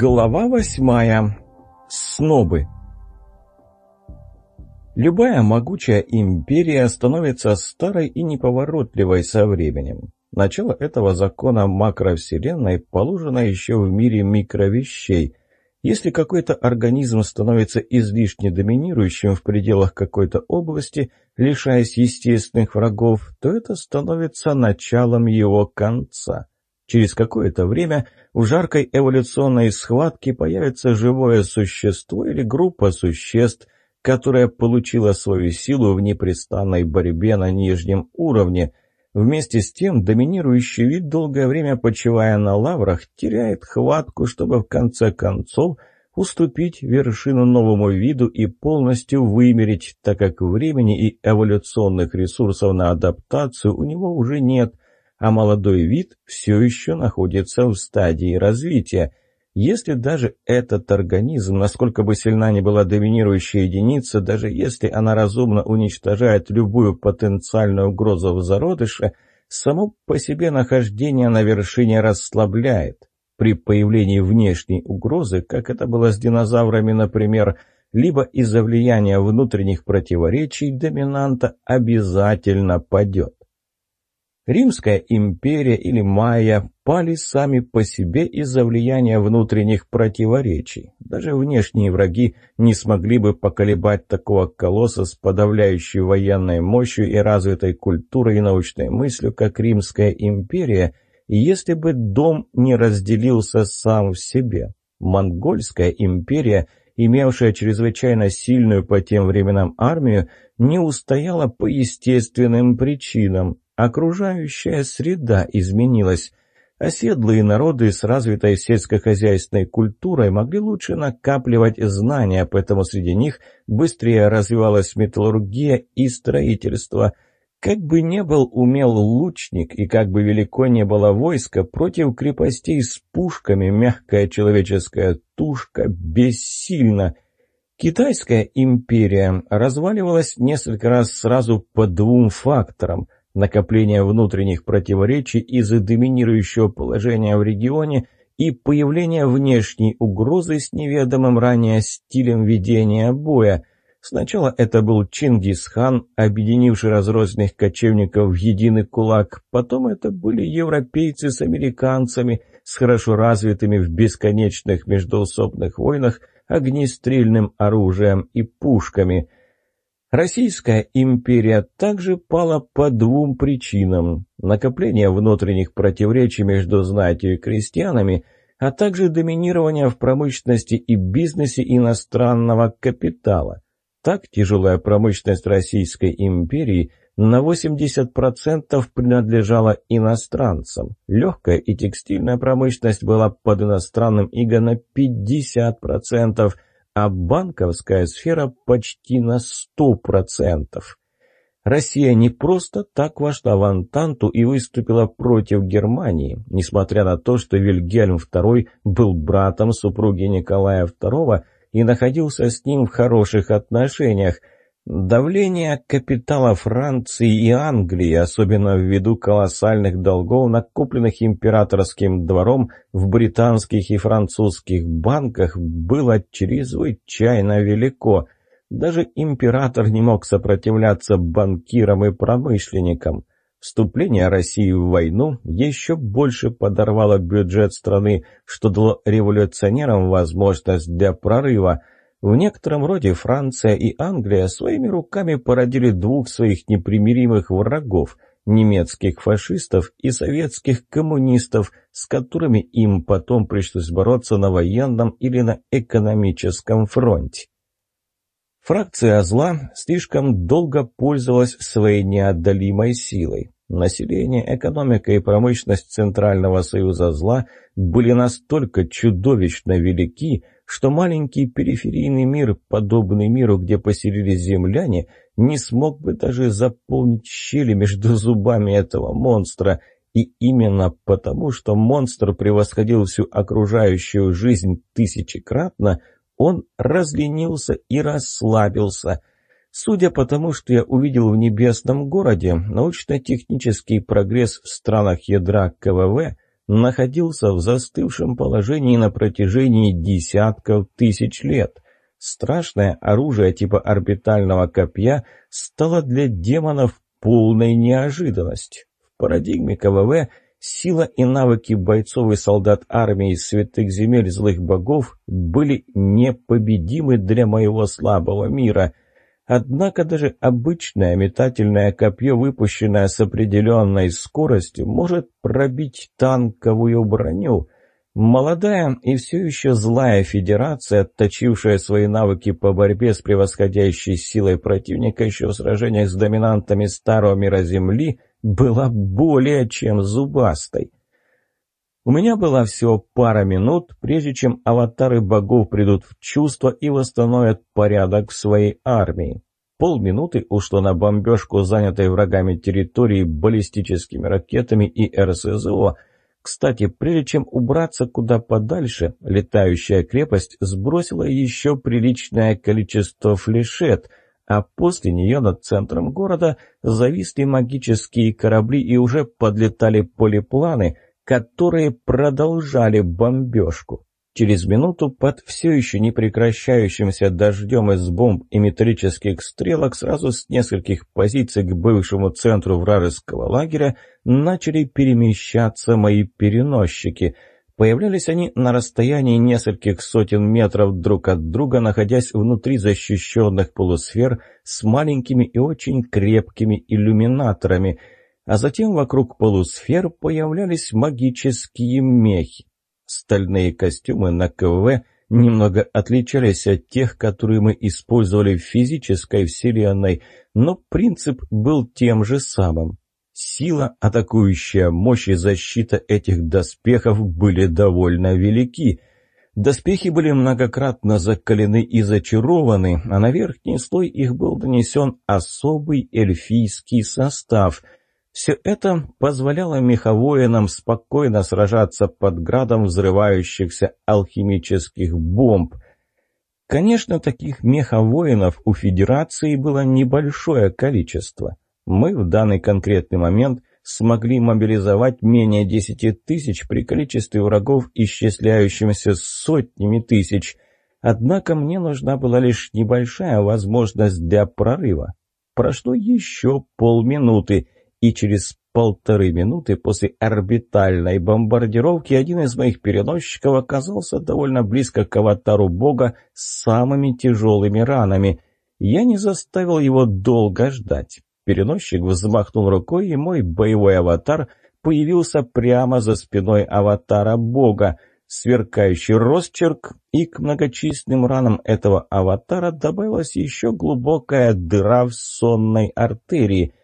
Глава восьмая. Снобы. Любая могучая империя становится старой и неповоротливой со временем. Начало этого закона макровселенной положено еще в мире микровещей. Если какой-то организм становится излишне доминирующим в пределах какой-то области, лишаясь естественных врагов, то это становится началом его конца. Через какое-то время в жаркой эволюционной схватке появится живое существо или группа существ, которая получила свою силу в непрестанной борьбе на нижнем уровне. Вместе с тем доминирующий вид, долгое время почивая на лаврах, теряет хватку, чтобы в конце концов уступить вершину новому виду и полностью вымереть, так как времени и эволюционных ресурсов на адаптацию у него уже нет – а молодой вид все еще находится в стадии развития. Если даже этот организм, насколько бы сильна ни была доминирующая единица, даже если она разумно уничтожает любую потенциальную угрозу в зародыше, само по себе нахождение на вершине расслабляет. При появлении внешней угрозы, как это было с динозаврами, например, либо из-за влияния внутренних противоречий доминанта обязательно падет. Римская империя или майя пали сами по себе из-за влияния внутренних противоречий. Даже внешние враги не смогли бы поколебать такого колосса с подавляющей военной мощью и развитой культурой и научной мыслью, как Римская империя, если бы дом не разделился сам в себе. Монгольская империя, имевшая чрезвычайно сильную по тем временам армию, не устояла по естественным причинам, Окружающая среда изменилась. Оседлые народы с развитой сельскохозяйственной культурой могли лучше накапливать знания, поэтому среди них быстрее развивалась металлургия и строительство. Как бы не был умел лучник и как бы велико не было войско, против крепостей с пушками мягкая человеческая тушка бессильна. Китайская империя разваливалась несколько раз сразу по двум факторам – накопление внутренних противоречий из-за доминирующего положения в регионе и появление внешней угрозы с неведомым ранее стилем ведения боя. Сначала это был Чингисхан, объединивший разрозненных кочевников в единый кулак, потом это были европейцы с американцами, с хорошо развитыми в бесконечных междоусобных войнах огнестрельным оружием и пушками – Российская империя также пала по двум причинам. Накопление внутренних противоречий между знатью и крестьянами, а также доминирование в промышленности и бизнесе иностранного капитала. Так тяжелая промышленность Российской империи на 80% принадлежала иностранцам. Легкая и текстильная промышленность была под иностранным иго на 50%, а банковская сфера почти на 100%. Россия не просто так вошла в Антанту и выступила против Германии, несмотря на то, что Вильгельм II был братом супруги Николая II и находился с ним в хороших отношениях – Давление капитала Франции и Англии, особенно ввиду колоссальных долгов, накопленных императорским двором в британских и французских банках, было чрезвычайно велико. Даже император не мог сопротивляться банкирам и промышленникам. Вступление России в войну еще больше подорвало бюджет страны, что дало революционерам возможность для прорыва – в некотором роде Франция и Англия своими руками породили двух своих непримиримых врагов – немецких фашистов и советских коммунистов, с которыми им потом пришлось бороться на военном или на экономическом фронте. Фракция зла слишком долго пользовалась своей неотдалимой силой. Население, экономика и промышленность Центрального Союза зла были настолько чудовищно велики, что маленький периферийный мир, подобный миру, где поселились земляне, не смог бы даже заполнить щели между зубами этого монстра. И именно потому, что монстр превосходил всю окружающую жизнь тысячекратно, он разленился и расслабился. Судя по тому, что я увидел в небесном городе, научно-технический прогресс в странах ядра КВВ находился в застывшем положении на протяжении десятков тысяч лет. Страшное оружие типа орбитального копья стало для демонов полной неожиданностью. В парадигме КВВ сила и навыки бойцов и солдат армии святых земель злых богов были непобедимы для моего слабого мира. Однако даже обычное метательное копье, выпущенное с определенной скоростью, может пробить танковую броню. Молодая и все еще злая федерация, отточившая свои навыки по борьбе с превосходящей силой противника еще в сражениях с доминантами Старого Мира Земли, была более чем зубастой. У меня была всего пара минут, прежде чем аватары богов придут в чувство и восстановят порядок в своей армии. Полминуты ушло на бомбежку занятой врагами территории баллистическими ракетами и РСЗО. Кстати, прежде чем убраться куда подальше, летающая крепость сбросила еще приличное количество флешет, а после нее над центром города зависли магические корабли и уже подлетали полипланы – которые продолжали бомбежку. Через минуту под все еще не прекращающимся дождем из бомб и металлических стрелок сразу с нескольких позиций к бывшему центру вражеского лагеря начали перемещаться мои переносчики. Появлялись они на расстоянии нескольких сотен метров друг от друга, находясь внутри защищенных полусфер с маленькими и очень крепкими иллюминаторами – а затем вокруг полусфер появлялись магические мехи. Стальные костюмы на КВ немного отличались от тех, которые мы использовали в физической вселенной, но принцип был тем же самым. Сила, атакующая мощь и защита этих доспехов были довольно велики. Доспехи были многократно закалены и зачарованы, а на верхний слой их был нанесен особый эльфийский состав – все это позволяло меховоинам спокойно сражаться под градом взрывающихся алхимических бомб. Конечно, таких меховоинов у Федерации было небольшое количество. Мы в данный конкретный момент смогли мобилизовать менее десяти тысяч при количестве врагов, исчисляющимся сотнями тысяч. Однако мне нужна была лишь небольшая возможность для прорыва. Прошло еще полминуты — и через полторы минуты после орбитальной бомбардировки один из моих переносчиков оказался довольно близко к аватару бога с самыми тяжелыми ранами. Я не заставил его долго ждать. Переносчик взмахнул рукой, и мой боевой аватар появился прямо за спиной аватара бога. Сверкающий росчерк, и к многочисленным ранам этого аватара добавилась еще глубокая дыра в сонной артерии —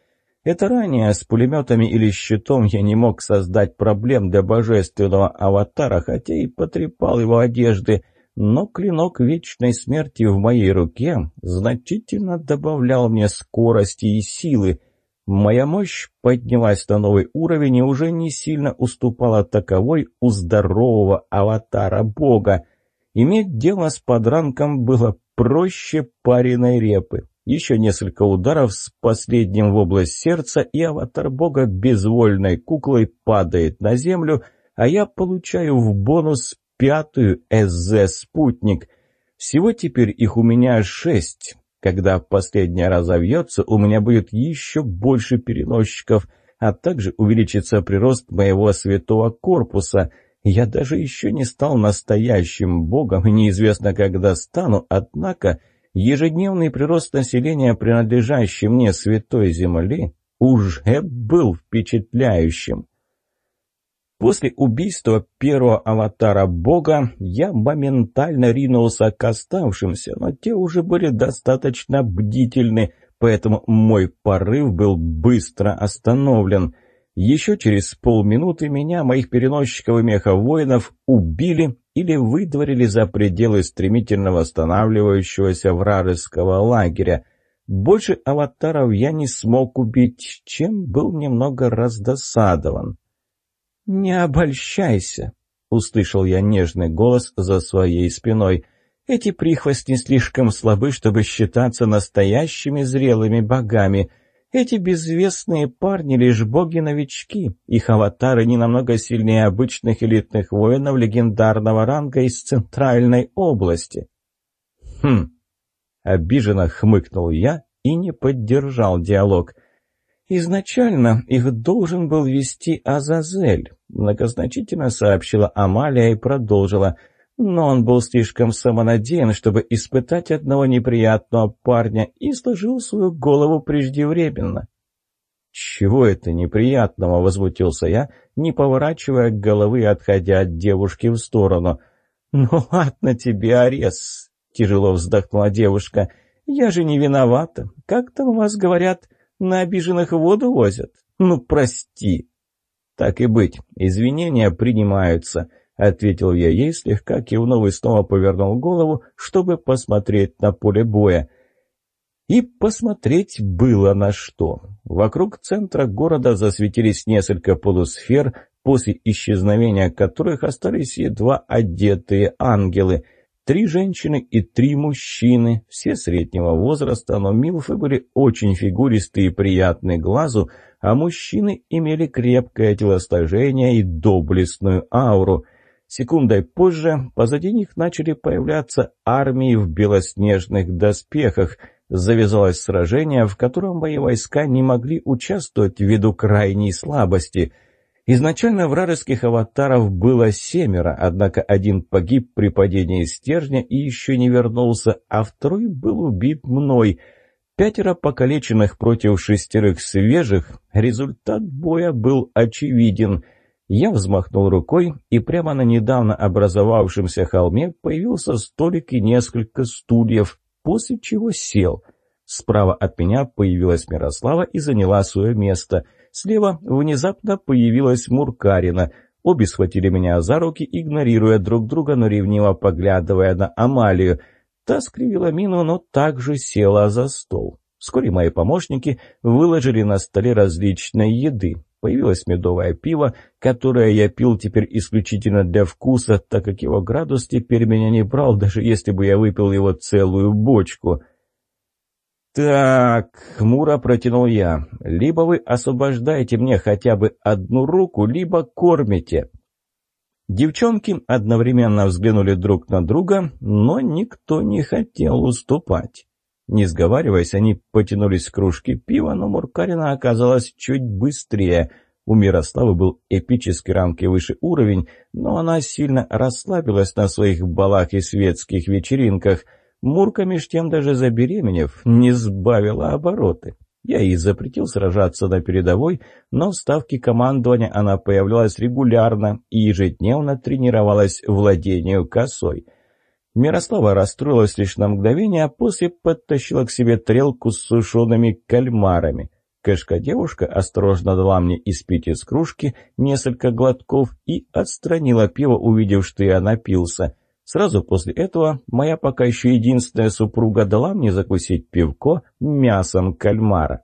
это ранее с пулеметами или щитом я не мог создать проблем для божественного аватара, хотя и потрепал его одежды, но клинок вечной смерти в моей руке значительно добавлял мне скорости и силы. Моя мощь поднялась на новый уровень и уже не сильно уступала таковой у здорового аватара бога. Иметь дело с подранком было проще пареной репы. Еще несколько ударов с последним в область сердца, и аватар бога безвольной куклой падает на землю, а я получаю в бонус пятую СЗ-спутник. Всего теперь их у меня шесть. Когда последняя разовьется, у меня будет еще больше переносчиков, а также увеличится прирост моего святого корпуса. Я даже еще не стал настоящим богом и неизвестно когда стану, однако... Ежедневный прирост населения, принадлежащей мне Святой Земли, уже был впечатляющим. После убийства первого аватара бога я моментально ринулся к оставшимся, но те уже были достаточно бдительны, поэтому мой порыв был быстро остановлен. Еще через полминуты меня, моих переносчиков и меховоинов, убили или выдворили за пределы стремительно восстанавливающегося вражеского лагеря. Больше аватаров я не смог убить, чем был немного раздосадован. «Не обольщайся», — услышал я нежный голос за своей спиной. «Эти прихвостни слишком слабы, чтобы считаться настоящими зрелыми богами. Эти безвестные парни лишь боги-новички. Их аватары не намного сильнее обычных элитных воинов легендарного ранга из Центральной области. Хм. Обиженно хмыкнул я и не поддержал диалог. «Изначально их должен был вести Азазель», — многозначительно сообщила Амалия и продолжила — но он был слишком самонадеян, чтобы испытать одного неприятного парня и сложил свою голову преждевременно. «Чего это неприятного?» — возмутился я, не поворачивая головы отходя от девушки в сторону. «Ну ладно тебе, Арес!» — тяжело вздохнула девушка. «Я же не виновата. Как там у вас говорят, на обиженных воду возят? Ну, прости!» «Так и быть, извинения принимаются». — ответил я ей, слегка кивнув и снова повернул голову, чтобы посмотреть на поле боя. И посмотреть было на что. Вокруг центра города засветились несколько полусфер, после исчезновения которых остались едва одетые ангелы. Три женщины и три мужчины, все среднего возраста, но милфы были очень фигуристые и приятны глазу, а мужчины имели крепкое телосложение и доблестную ауру — Секундой позже позади них начали появляться армии в белоснежных доспехах. Завязалось сражение, в котором мои войска не могли участвовать ввиду крайней слабости. Изначально вражеских аватаров было семеро, однако один погиб при падении стержня и еще не вернулся, а второй был убит мной. Пятеро покалеченных против шестерых свежих. Результат боя был очевиден — я взмахнул рукой, и прямо на недавно образовавшемся холме появился столик и несколько стульев, после чего сел. Справа от меня появилась Мирослава и заняла свое место. Слева внезапно появилась Муркарина. Обе схватили меня за руки, игнорируя друг друга, но ревниво поглядывая на Амалию. Та скривила мину, но также села за стол. Вскоре мои помощники выложили на столе различной еды. Появилось медовое пиво, которое я пил теперь исключительно для вкуса, так как его градус теперь меня не брал, даже если бы я выпил его целую бочку. «Так», — хмуро протянул я, — «либо вы освобождаете мне хотя бы одну руку, либо кормите». Девчонки одновременно взглянули друг на друга, но никто не хотел уступать. Не сговариваясь, они потянулись к кружке пива, но Муркарина оказалась чуть быстрее. У Мирославы был эпический рамки выше уровень, но она сильно расслабилась на своих балах и светских вечеринках. Мурка меж тем даже забеременев не сбавила обороты. Я ей запретил сражаться на передовой, но в ставке командования она появлялась регулярно и ежедневно тренировалась владению косой. Мирослава расстроилась лишь на мгновение, а после подтащила к себе тарелку с сушеными кальмарами. Кэшка-девушка осторожно дала мне испить из кружки несколько глотков и отстранила пиво, увидев, что я напился. Сразу после этого моя пока еще единственная супруга дала мне закусить пивко мясом кальмара.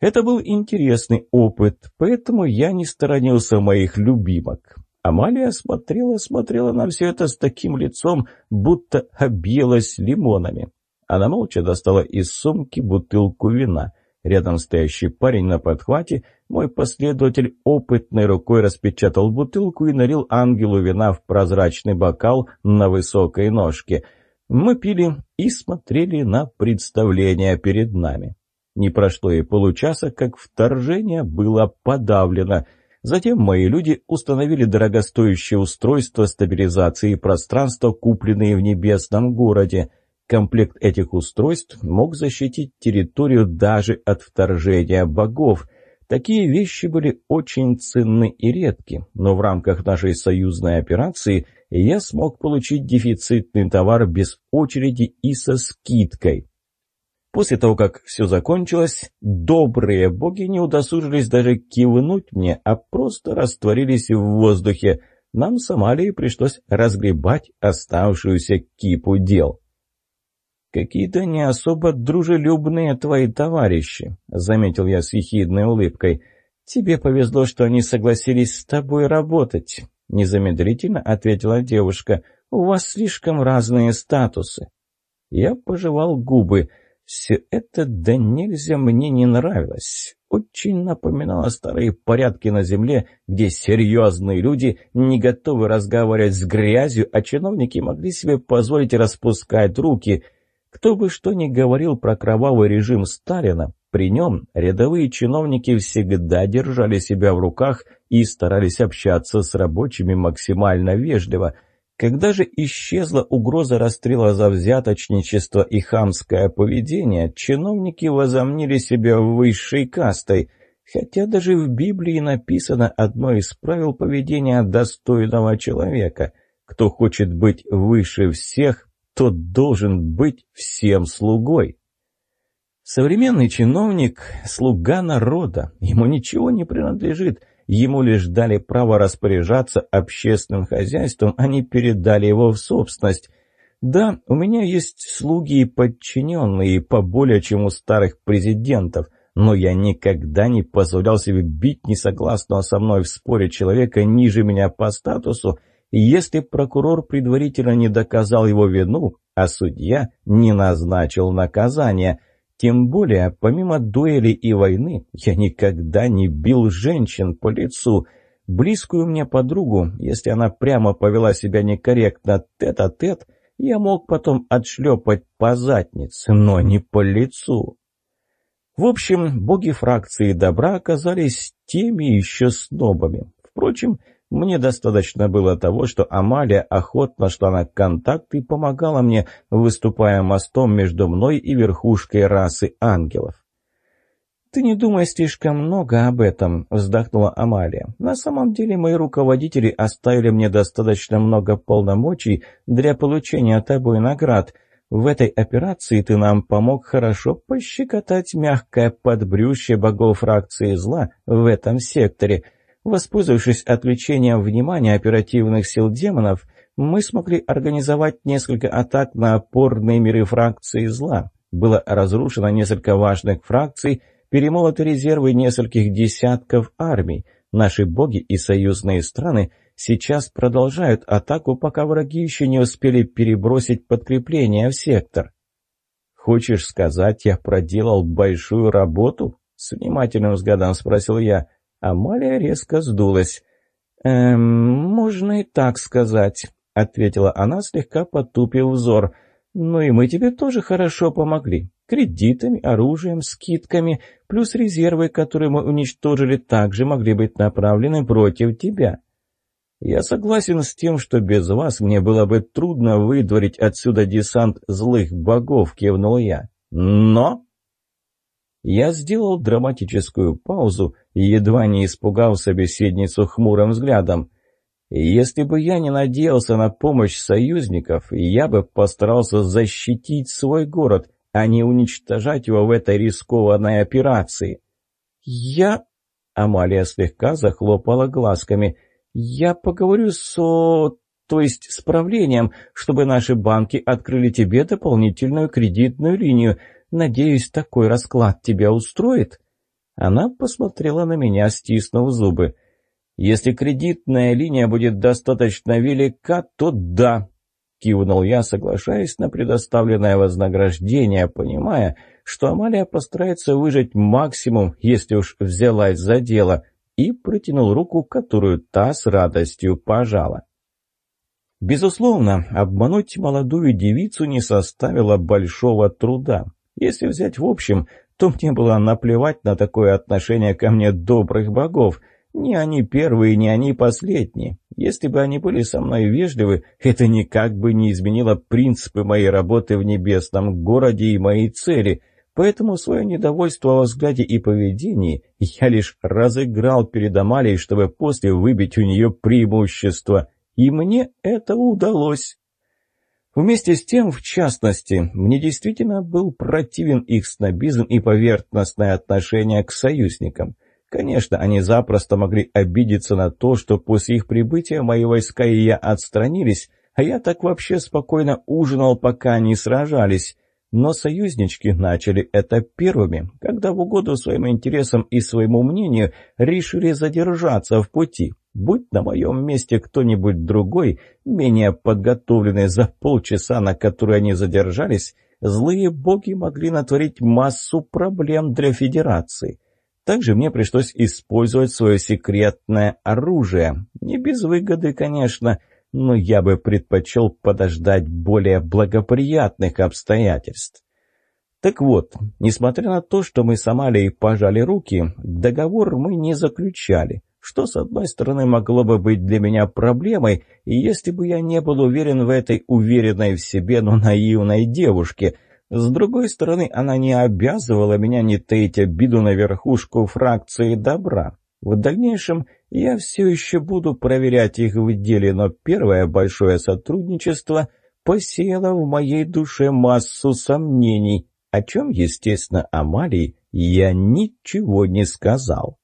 Это был интересный опыт, поэтому я не сторонился моих любимок. Амалия смотрела, смотрела на все это с таким лицом, будто объелась лимонами. Она молча достала из сумки бутылку вина. Рядом стоящий парень на подхвате, мой последователь опытной рукой распечатал бутылку и налил ангелу вина в прозрачный бокал на высокой ножке. Мы пили и смотрели на представление перед нами. Не прошло и получаса, как вторжение было подавлено — Затем мои люди установили дорогостоящее устройство стабилизации пространства, купленные в небесном городе. Комплект этих устройств мог защитить территорию даже от вторжения богов. Такие вещи были очень ценны и редки, но в рамках нашей союзной операции я смог получить дефицитный товар без очереди и со скидкой. После того, как все закончилось, добрые боги не удосужились даже кивнуть мне, а просто растворились в воздухе. Нам с Амалией пришлось разгребать оставшуюся кипу дел. «Какие-то не особо дружелюбные твои товарищи», — заметил я с ехидной улыбкой. «Тебе повезло, что они согласились с тобой работать», — незамедлительно ответила девушка. «У вас слишком разные статусы». Я пожевал губы. Все это да нельзя мне не нравилось. Очень напоминало старые порядки на земле, где серьезные люди не готовы разговаривать с грязью, а чиновники могли себе позволить распускать руки. Кто бы что ни говорил про кровавый режим Сталина, при нем рядовые чиновники всегда держали себя в руках и старались общаться с рабочими максимально вежливо – когда же исчезла угроза расстрела за взяточничество и хамское поведение, чиновники возомнили себя высшей кастой, хотя даже в Библии написано одно из правил поведения достойного человека. Кто хочет быть выше всех, тот должен быть всем слугой. Современный чиновник – слуга народа, ему ничего не принадлежит – Ему лишь дали право распоряжаться общественным хозяйством, а не передали его в собственность. Да, у меня есть слуги и подчиненные, поболее, чем у старых президентов, но я никогда не позволял себе бить несогласного со мной в споре человека ниже меня по статусу, если прокурор предварительно не доказал его вину, а судья не назначил наказание – тем более, помимо дуэли и войны, я никогда не бил женщин по лицу. Близкую мне подругу, если она прямо повела себя некорректно тет-а-тет, -тет, я мог потом отшлепать по заднице, но не по лицу. В общем, боги фракции добра оказались теми еще снобами. Впрочем, мне достаточно было того, что Амалия охотно шла на контакт и помогала мне, выступая мостом между мной и верхушкой расы ангелов. «Ты не думай слишком много об этом», — вздохнула Амалия. «На самом деле мои руководители оставили мне достаточно много полномочий для получения тобой наград. В этой операции ты нам помог хорошо пощекотать мягкое подбрюшье богов фракции зла в этом секторе». Воспользовавшись отвлечением внимания оперативных сил демонов, мы смогли организовать несколько атак на опорные миры фракции зла. Было разрушено несколько важных фракций, перемолоты резервы нескольких десятков армий. Наши боги и союзные страны сейчас продолжают атаку, пока враги еще не успели перебросить подкрепление в сектор. «Хочешь сказать, я проделал большую работу?» — с внимательным взглядом спросил я — Амалия резко сдулась. «Эм, можно и так сказать», — ответила она, слегка потупив взор. «Ну и мы тебе тоже хорошо помогли. Кредитами, оружием, скидками, плюс резервы, которые мы уничтожили, также могли быть направлены против тебя». «Я согласен с тем, что без вас мне было бы трудно выдворить отсюда десант злых богов», — кивнул я. «Но...» Я сделал драматическую паузу и едва не испугал собеседницу хмурым взглядом. Если бы я не надеялся на помощь союзников, я бы постарался защитить свой город, а не уничтожать его в этой рискованной операции. Я... Амалия слегка захлопала глазками. «Я поговорю с... то есть с правлением, чтобы наши банки открыли тебе дополнительную кредитную линию. Надеюсь, такой расклад тебя устроит?» Она посмотрела на меня, стиснув зубы. «Если кредитная линия будет достаточно велика, то да», — кивнул я, соглашаясь на предоставленное вознаграждение, понимая, что Амалия постарается выжать максимум, если уж взялась за дело, и протянул руку, которую та с радостью пожала. Безусловно, обмануть молодую девицу не составило большого труда. Если взять в общем, то мне было наплевать на такое отношение ко мне добрых богов. Не они первые, не они последние. Если бы они были со мной вежливы, это никак бы не изменило принципы моей работы в небесном городе и мои цели. Поэтому свое недовольство во взгляде и поведении я лишь разыграл перед Амалией, чтобы после выбить у нее преимущество. И мне это удалось. Вместе с тем, в частности, мне действительно был противен их снобизм и поверхностное отношение к союзникам. Конечно, они запросто могли обидеться на то, что после их прибытия мои войска и я отстранились, а я так вообще спокойно ужинал, пока они сражались. Но союзнички начали это первыми, когда в угоду своим интересам и своему мнению решили задержаться в пути. Будь на моем месте кто-нибудь другой, менее подготовленный за полчаса, на который они задержались, злые боги могли натворить массу проблем для Федерации. Также мне пришлось использовать свое секретное оружие. Не без выгоды, конечно, но я бы предпочел подождать более благоприятных обстоятельств. Так вот, несмотря на то, что мы с Амалией пожали руки, договор мы не заключали, что, с одной стороны, могло бы быть для меня проблемой, если бы я не был уверен в этой уверенной в себе, но наивной девушке. С другой стороны, она не обязывала меня не таить обиду на верхушку фракции добра. В дальнейшем я все еще буду проверять их в деле, но первое большое сотрудничество посеяло в моей душе массу сомнений, о чем, естественно, Амалии я ничего не сказал.